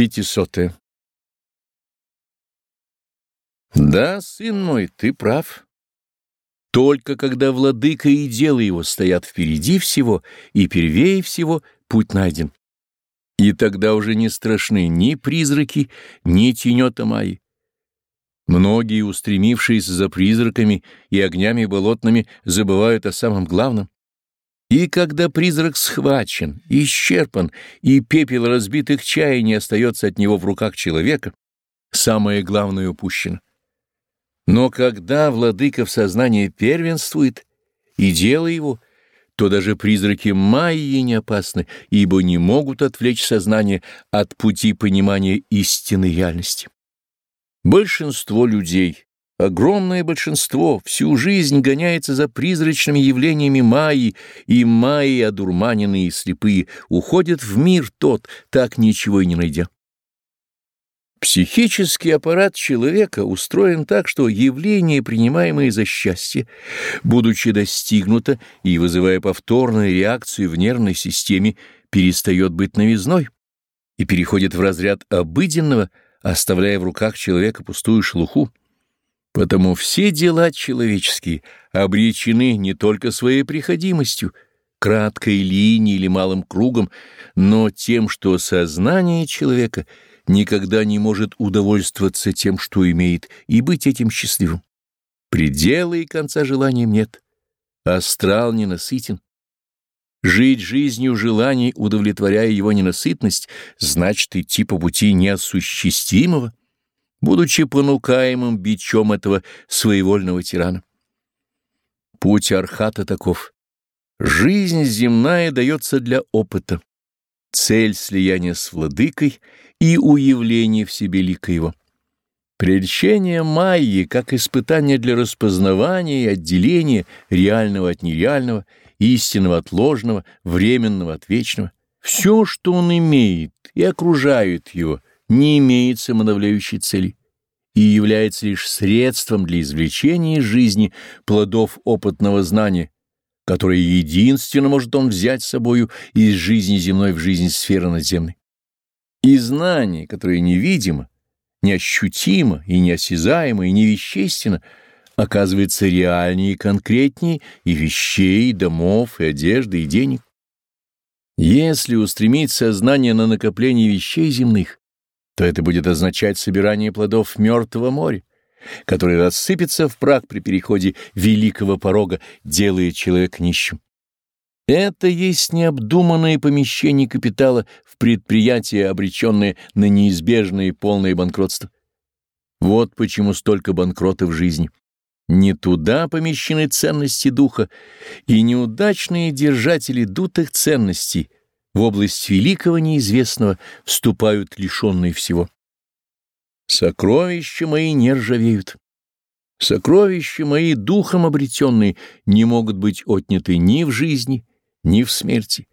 Пятисотое. Да, сын мой, ты прав. Только когда владыка и дело его стоят впереди всего и первее всего, путь найден. И тогда уже не страшны ни призраки, ни тенета Майи. Многие, устремившиеся за призраками и огнями болотными, забывают о самом главном. И когда призрак схвачен, исчерпан, и пепел разбитых чаяний остается от него в руках человека, самое главное упущено. Но когда владыка в сознании первенствует, и дело его, то даже призраки Майи не опасны, ибо не могут отвлечь сознание от пути понимания истинной реальности. Большинство людей Огромное большинство всю жизнь гоняется за призрачными явлениями Майи, и Майи, одурманенные и слепые, уходят в мир тот, так ничего и не найдя. Психический аппарат человека устроен так, что явление, принимаемое за счастье, будучи достигнуто и вызывая повторную реакцию в нервной системе, перестает быть новизной и переходит в разряд обыденного, оставляя в руках человека пустую шелуху. Потому все дела человеческие обречены не только своей приходимостью, краткой линией или малым кругом, но тем, что сознание человека никогда не может удовольствоваться тем, что имеет, и быть этим счастливым. Предела и конца желаниям нет. Астрал ненасытен. Жить жизнью желаний, удовлетворяя его ненасытность, значит идти по пути неосуществимого будучи понукаемым бичом этого своевольного тирана. Путь Архата таков. Жизнь земная дается для опыта. Цель слияния с владыкой и уявление в себе лика его. Прельщение Майи как испытание для распознавания и отделения реального от нереального, истинного от ложного, временного от вечного. Все, что он имеет и окружает его — не имеет самодавляющей цели и является лишь средством для извлечения из жизни плодов опытного знания, которое единственно может он взять с собою из жизни земной в жизнь сферы надземной. И знание, которое невидимо, неощутимо и неосязаемо и невещественно, оказывается реальнее и конкретнее и вещей, и домов, и одежды, и денег. Если устремить сознание на накопление вещей земных, то это будет означать собирание плодов мертвого моря, который рассыпется в прах при переходе великого порога, делая человека нищим. Это есть необдуманное помещение капитала в предприятие, обреченное на неизбежное и полное банкротство. Вот почему столько банкротов в жизни. Не туда помещены ценности духа, и неудачные держатели дутых ценностей — в область великого неизвестного вступают лишенные всего. Сокровища мои не ржавеют. Сокровища мои, духом обретенные, не могут быть отняты ни в жизни, ни в смерти.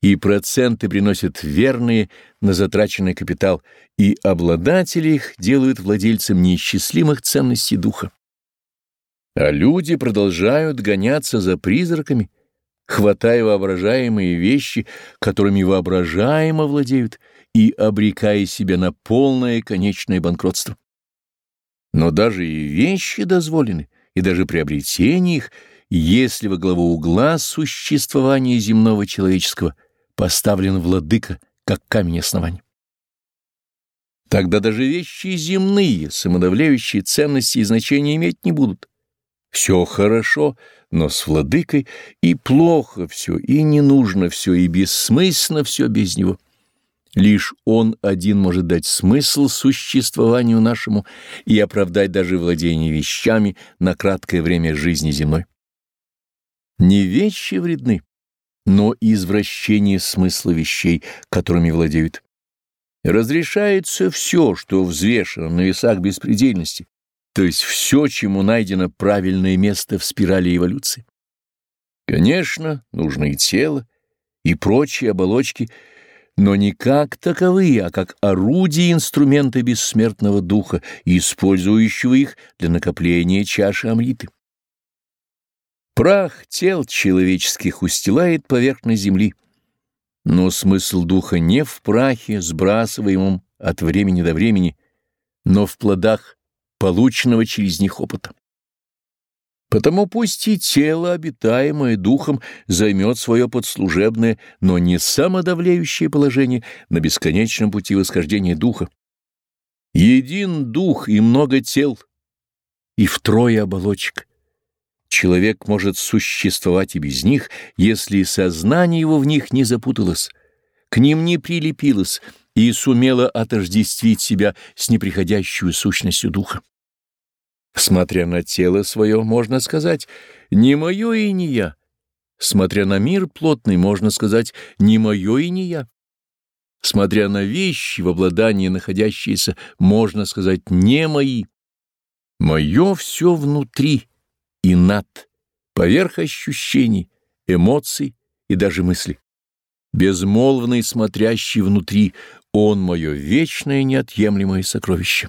И проценты приносят верные на затраченный капитал, и обладатели их делают владельцем неисчислимых ценностей духа. А люди продолжают гоняться за призраками, хватая воображаемые вещи, которыми воображаемо владеют, и обрекая себя на полное конечное банкротство. Но даже и вещи дозволены, и даже приобретение их, если во главу угла существования земного человеческого поставлен владыка, как камень основания. Тогда даже вещи земные, самодавляющие ценности и значения иметь не будут. Все хорошо, но с владыкой и плохо все, и не нужно все, и бессмысленно все без него. Лишь он один может дать смысл существованию нашему и оправдать даже владение вещами на краткое время жизни земной. Не вещи вредны, но извращение смысла вещей, которыми владеют. Разрешается все, что взвешено на весах беспредельности, то есть все, чему найдено правильное место в спирали эволюции. Конечно, нужно и тело, и прочие оболочки, но не как таковые, а как орудия инструменты бессмертного духа, использующего их для накопления чаши Амриты. Прах тел человеческих устилает поверхность земли, но смысл духа не в прахе, сбрасываемом от времени до времени, но в плодах полученного через них опыта. Потому пусть и тело, обитаемое духом, займет свое подслужебное, но не самодавляющее положение на бесконечном пути восхождения духа. Един дух и много тел, и втрое оболочек. Человек может существовать и без них, если сознание его в них не запуталось, к ним не прилепилось и сумело отождествить себя с неприходящую сущностью духа. Смотря на тело свое, можно сказать «не мое и не я». Смотря на мир плотный, можно сказать «не мое и не я». Смотря на вещи в обладании находящиеся, можно сказать «не мои». Мое все внутри и над, поверх ощущений, эмоций и даже мыслей. Безмолвный смотрящий внутри, он мое вечное неотъемлемое сокровище.